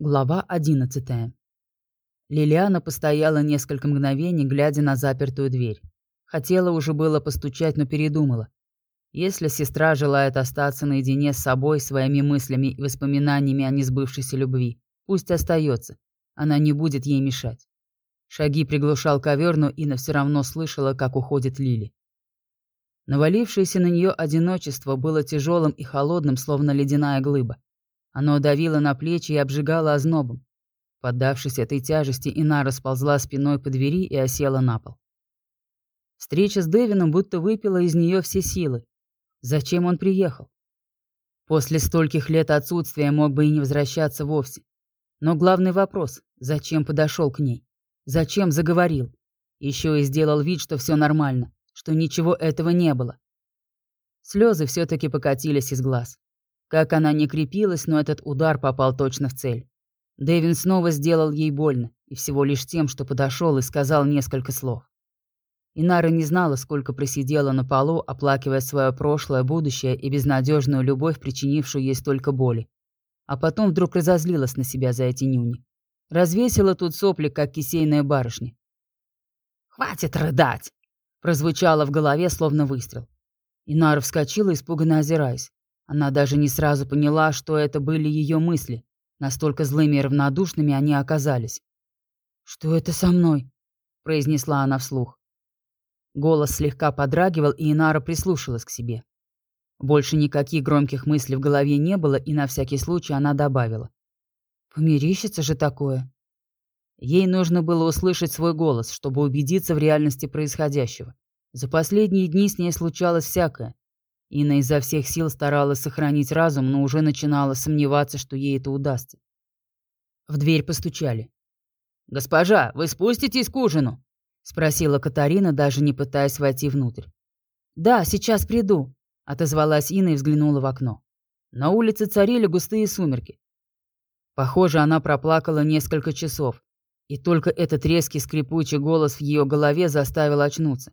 Глава одиннадцатая. Лилиана постояла несколько мгновений, глядя на запертую дверь. Хотела уже было постучать, но передумала. Если сестра желает остаться наедине с собой, своими мыслями и воспоминаниями о несбывшейся любви, пусть остается. Она не будет ей мешать. Шаги приглушал ковер, но Инна все равно слышала, как уходит Лили. Навалившееся на нее одиночество было тяжелым и холодным, словно ледяная глыба. Оно давило на плечи и обжигало ознобом. Поддавшись этой тяжести, Инара сползла спиной по двери и осела на пол. Встреча с Дэвином будто выпила из нее все силы. Зачем он приехал? После стольких лет отсутствия мог бы и не возвращаться вовсе. Но главный вопрос – зачем подошел к ней? Зачем заговорил? Еще и сделал вид, что все нормально, что ничего этого не было. Слезы все-таки покатились из глаз. Как она не крепилась, но этот удар попал точно в цель. Дэвин снова сделал ей больно, и всего лишь тем, что подошел и сказал несколько слов. Инара не знала, сколько просидела на полу, оплакивая свое прошлое, будущее и безнадежную любовь, причинившую ей столько боли. А потом вдруг разозлилась на себя за эти нюни. Развесила тут сопли, как кисейная барышня. «Хватит рыдать!» прозвучало в голове, словно выстрел. Инара вскочила, испуганно озираясь. Она даже не сразу поняла, что это были ее мысли. Настолько злыми и равнодушными они оказались. «Что это со мной?» – произнесла она вслух. Голос слегка подрагивал, и Инара прислушалась к себе. Больше никаких громких мыслей в голове не было, и на всякий случай она добавила. «Померещится же такое». Ей нужно было услышать свой голос, чтобы убедиться в реальности происходящего. За последние дни с ней случалось всякое. Инна изо всех сил старалась сохранить разум, но уже начинала сомневаться, что ей это удастся. В дверь постучали. «Госпожа, вы спуститесь к ужину?» — спросила Катарина, даже не пытаясь войти внутрь. «Да, сейчас приду», — отозвалась Инна и взглянула в окно. На улице царили густые сумерки. Похоже, она проплакала несколько часов, и только этот резкий скрипучий голос в ее голове заставил очнуться.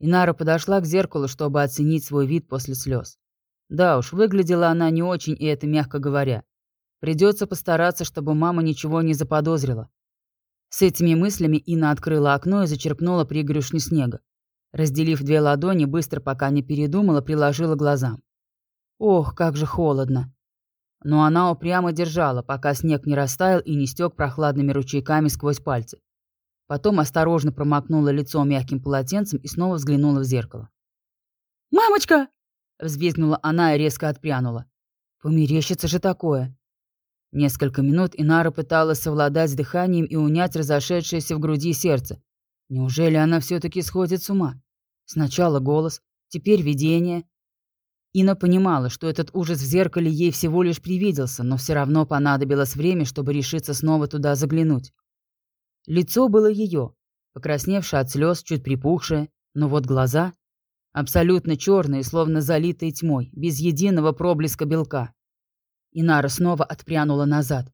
Инара подошла к зеркалу, чтобы оценить свой вид после слез. Да уж, выглядела она не очень, и это мягко говоря. Придется постараться, чтобы мама ничего не заподозрила. С этими мыслями Инна открыла окно и зачерпнула пригорюшню снега. Разделив две ладони, быстро, пока не передумала, приложила глазам. Ох, как же холодно. Но она упрямо держала, пока снег не растаял и не стек прохладными ручейками сквозь пальцы. Потом осторожно промокнула лицо мягким полотенцем и снова взглянула в зеркало. «Мамочка!» — взвизгнула она и резко отпрянула. «Померещится же такое!» Несколько минут Инара пыталась совладать с дыханием и унять разошедшееся в груди сердце. Неужели она все-таки сходит с ума? Сначала голос, теперь видение. Ина понимала, что этот ужас в зеркале ей всего лишь привиделся, но все равно понадобилось время, чтобы решиться снова туда заглянуть. Лицо было ее, покрасневшее от слез, чуть припухшее, но вот глаза абсолютно черные, словно залитые тьмой, без единого проблеска белка. Инара снова отпрянула назад.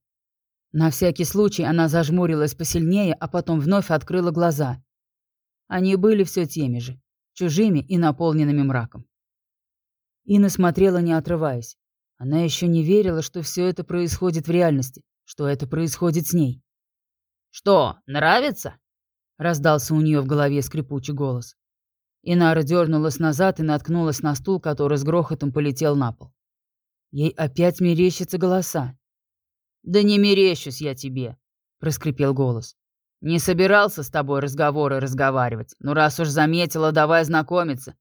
На всякий случай она зажмурилась посильнее, а потом вновь открыла глаза. Они были все теми же, чужими и наполненными мраком. Инна смотрела, не отрываясь. Она еще не верила, что все это происходит в реальности, что это происходит с ней. «Что, нравится?» — раздался у нее в голове скрипучий голос. Инара дернулась назад и наткнулась на стул, который с грохотом полетел на пол. Ей опять мерещатся голоса. «Да не мерещусь я тебе», — проскрипел голос. «Не собирался с тобой разговоры разговаривать, но раз уж заметила, давай знакомиться».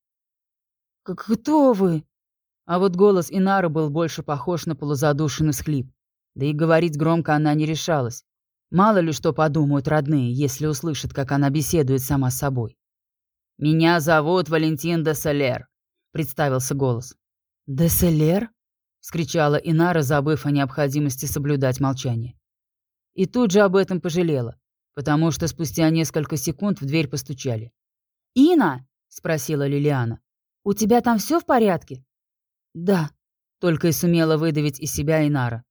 «Кто вы?» А вот голос Инары был больше похож на полузадушенный схлип. Да и говорить громко она не решалась. Мало ли что подумают родные, если услышат, как она беседует сама с собой. «Меня зовут Валентин Деселер», — представился голос. «Деселер?» — скричала Инара, забыв о необходимости соблюдать молчание. И тут же об этом пожалела, потому что спустя несколько секунд в дверь постучали. «Ина?» — спросила Лилиана. «У тебя там все в порядке?» «Да», — только и сумела выдавить из себя Инара.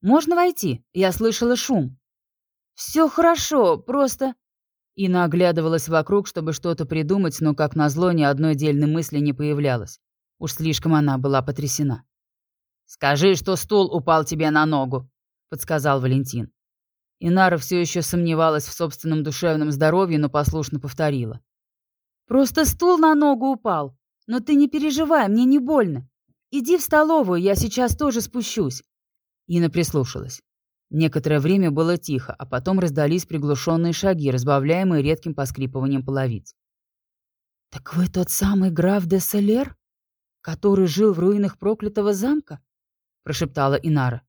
«Можно войти? Я слышала шум». «Все хорошо, просто...» Инна оглядывалась вокруг, чтобы что-то придумать, но, как назло, ни одной дельной мысли не появлялось. Уж слишком она была потрясена. «Скажи, что стул упал тебе на ногу», — подсказал Валентин. Инара все еще сомневалась в собственном душевном здоровье, но послушно повторила. «Просто стул на ногу упал. Но ты не переживай, мне не больно. Иди в столовую, я сейчас тоже спущусь». Ина прислушалась. Некоторое время было тихо, а потом раздались приглушенные шаги, разбавляемые редким поскрипыванием половиц. «Так вы тот самый граф де Солер, который жил в руинах проклятого замка?» — прошептала Инара.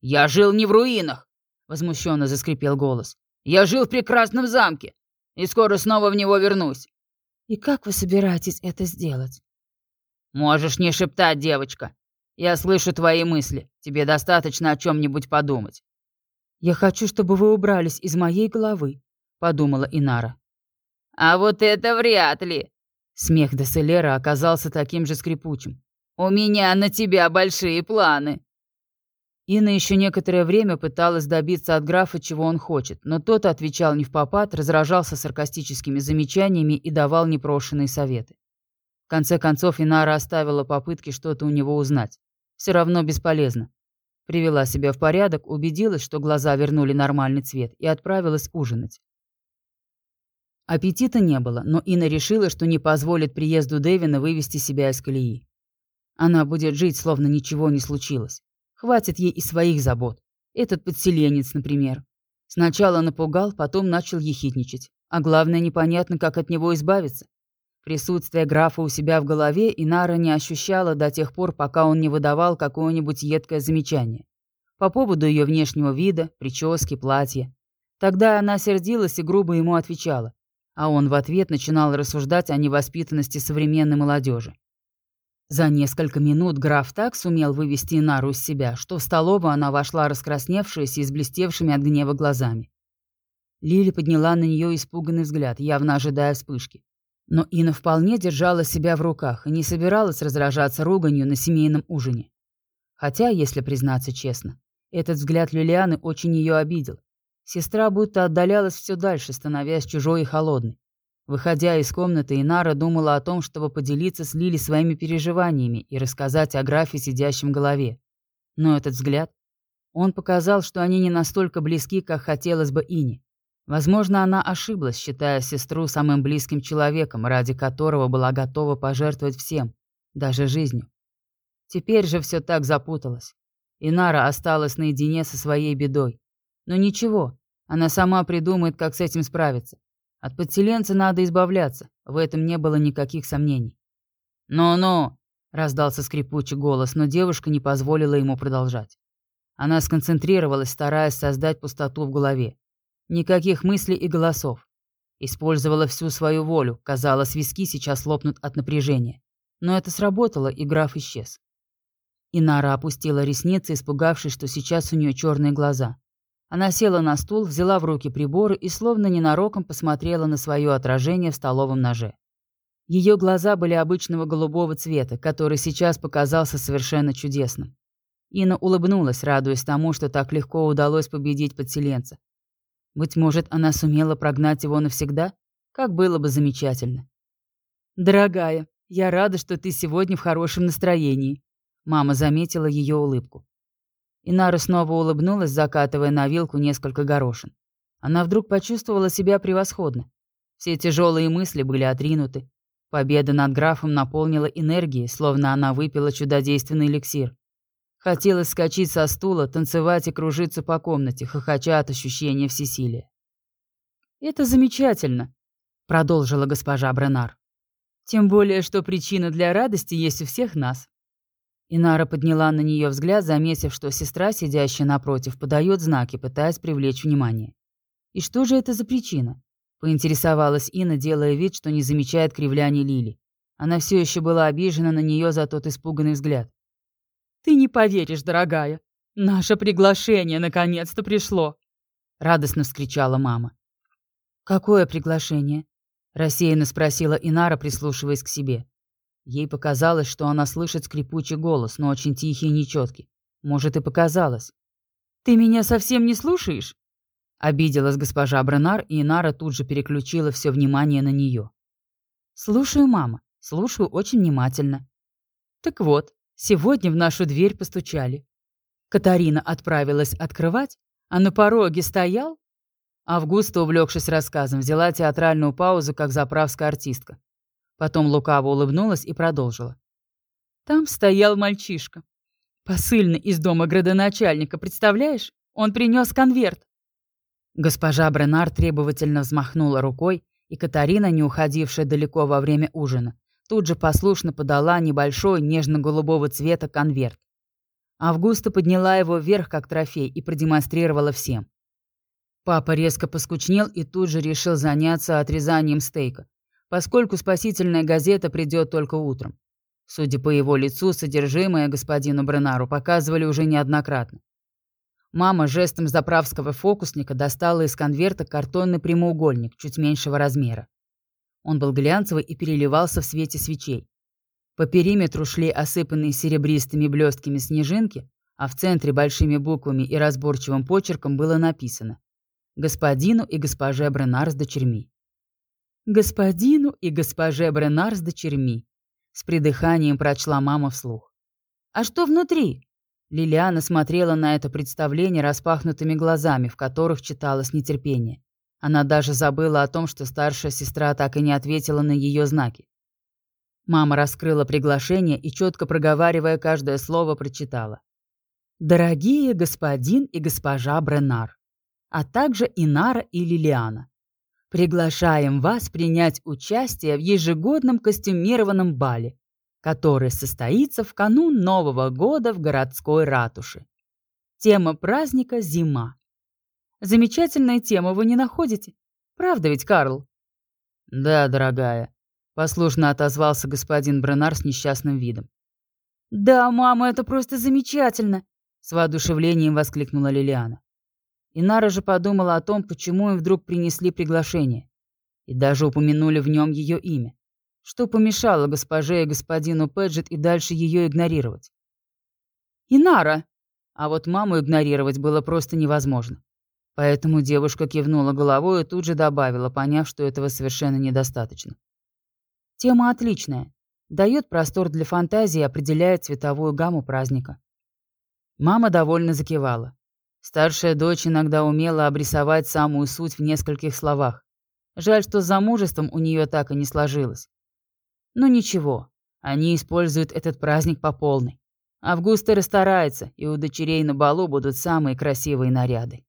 «Я жил не в руинах!» — возмущенно заскрипел голос. «Я жил в прекрасном замке, и скоро снова в него вернусь». «И как вы собираетесь это сделать?» «Можешь не шептать, девочка. Я слышу твои мысли. Тебе достаточно о чем-нибудь подумать. «Я хочу, чтобы вы убрались из моей головы», — подумала Инара. «А вот это вряд ли!» Смех Деселера оказался таким же скрипучим. «У меня на тебя большие планы!» Инна еще некоторое время пыталась добиться от графа, чего он хочет, но тот отвечал не в попад, разражался саркастическими замечаниями и давал непрошенные советы. В конце концов, Инара оставила попытки что-то у него узнать. Все равно бесполезно. Привела себя в порядок, убедилась, что глаза вернули нормальный цвет, и отправилась ужинать. Аппетита не было, но Инна решила, что не позволит приезду Дэвина вывести себя из колеи. Она будет жить, словно ничего не случилось. Хватит ей и своих забот. Этот подселенец, например. Сначала напугал, потом начал ехидничать. А главное, непонятно, как от него избавиться. Присутствие графа у себя в голове Инара не ощущала до тех пор, пока он не выдавал какое-нибудь едкое замечание. По поводу ее внешнего вида, прически, платья. Тогда она сердилась и грубо ему отвечала. А он в ответ начинал рассуждать о невоспитанности современной молодежи. За несколько минут граф так сумел вывести Инару из себя, что в столовую она вошла раскрасневшаяся и с блестевшими от гнева глазами. Лили подняла на нее испуганный взгляд, явно ожидая вспышки. Но Инна вполне держала себя в руках и не собиралась разражаться руганью на семейном ужине. Хотя, если признаться честно, этот взгляд Лилианы очень ее обидел. Сестра будто отдалялась все дальше, становясь чужой и холодной. Выходя из комнаты, Инара думала о том, чтобы поделиться с Лили своими переживаниями и рассказать о графе, сидящем в голове. Но этот взгляд, он показал, что они не настолько близки, как хотелось бы Ине. Возможно, она ошиблась, считая сестру самым близким человеком, ради которого была готова пожертвовать всем, даже жизнью. Теперь же все так запуталось. Инара осталась наедине со своей бедой. Но ничего, она сама придумает, как с этим справиться. От подселенца надо избавляться, в этом не было никаких сомнений. «Ну-ну», — раздался скрипучий голос, но девушка не позволила ему продолжать. Она сконцентрировалась, стараясь создать пустоту в голове. Никаких мыслей и голосов. Использовала всю свою волю, казалось, виски сейчас лопнут от напряжения. Но это сработало, и граф исчез. Инара опустила ресницы, испугавшись, что сейчас у нее черные глаза. Она села на стул, взяла в руки приборы и словно ненароком посмотрела на свое отражение в столовом ноже. Ее глаза были обычного голубого цвета, который сейчас показался совершенно чудесным. Инна улыбнулась, радуясь тому, что так легко удалось победить подселенца, быть может, она сумела прогнать его навсегда? Как было бы замечательно. «Дорогая, я рада, что ты сегодня в хорошем настроении», — мама заметила ее улыбку. Инара снова улыбнулась, закатывая на вилку несколько горошин. Она вдруг почувствовала себя превосходно. Все тяжелые мысли были отринуты. Победа над графом наполнила энергией, словно она выпила чудодейственный эликсир. Хотелось скачать со стула, танцевать и кружиться по комнате, хохоча от ощущения всесилия. «Это замечательно», — продолжила госпожа Бренар. «Тем более, что причина для радости есть у всех нас». Инара подняла на нее взгляд, заметив, что сестра, сидящая напротив, подает знаки, пытаясь привлечь внимание. «И что же это за причина?» — поинтересовалась Инна, делая вид, что не замечает кривляний Лили. Она все еще была обижена на нее за тот испуганный взгляд. «Ты не поверишь, дорогая. Наше приглашение наконец-то пришло!» Радостно вскричала мама. «Какое приглашение?» Рассеянно спросила Инара, прислушиваясь к себе. Ей показалось, что она слышит скрипучий голос, но очень тихий и нечеткий. Может, и показалось. «Ты меня совсем не слушаешь?» Обиделась госпожа Бронар, и Инара тут же переключила все внимание на нее. «Слушаю, мама. Слушаю очень внимательно. Так вот, Сегодня в нашу дверь постучали. Катарина отправилась открывать, а на пороге стоял. Августа, увлекшись рассказом, взяла театральную паузу, как заправская артистка. Потом лукаво улыбнулась и продолжила. Там стоял мальчишка. Посыльный из дома градоначальника, представляешь? Он принес конверт. Госпожа Бренар требовательно взмахнула рукой, и Катарина, не уходившая далеко во время ужина, тут же послушно подала небольшой нежно-голубого цвета конверт. Августа подняла его вверх как трофей и продемонстрировала всем. Папа резко поскучнел и тут же решил заняться отрезанием стейка, поскольку спасительная газета придет только утром. Судя по его лицу, содержимое господину Бренару показывали уже неоднократно. Мама жестом заправского фокусника достала из конверта картонный прямоугольник чуть меньшего размера. Он был глянцевый и переливался в свете свечей. По периметру шли осыпанные серебристыми блестками снежинки, а в центре большими буквами и разборчивым почерком было написано «Господину и госпоже Бренар с дочерьми». «Господину и госпоже Бренар с дочерьми», с придыханием прочла мама вслух. «А что внутри?» Лилиана смотрела на это представление распахнутыми глазами, в которых читалось нетерпение. Она даже забыла о том, что старшая сестра так и не ответила на ее знаки. Мама раскрыла приглашение и, четко проговаривая каждое слово, прочитала. «Дорогие господин и госпожа Бренар, а также Инара и Лилиана, приглашаем вас принять участие в ежегодном костюмированном бале, который состоится в канун Нового года в городской ратуше. Тема праздника – зима. Замечательная тема, вы не находите? Правда ведь, Карл?» «Да, дорогая», Послушно отозвался господин Бренар с несчастным видом. «Да, мама, это просто замечательно!» С воодушевлением воскликнула Лилиана. Инара же подумала о том, почему им вдруг принесли приглашение. И даже упомянули в нем ее имя. Что помешало госпоже и господину Пэджет и дальше ее игнорировать? «Инара!» А вот маму игнорировать было просто невозможно. Поэтому девушка кивнула головой и тут же добавила, поняв, что этого совершенно недостаточно. Тема отличная. Дает простор для фантазии и определяет цветовую гамму праздника. Мама довольно закивала. Старшая дочь иногда умела обрисовать самую суть в нескольких словах. Жаль, что с замужеством у нее так и не сложилось. Но ничего, они используют этот праздник по полной. Августа расстарается, и у дочерей на балу будут самые красивые наряды.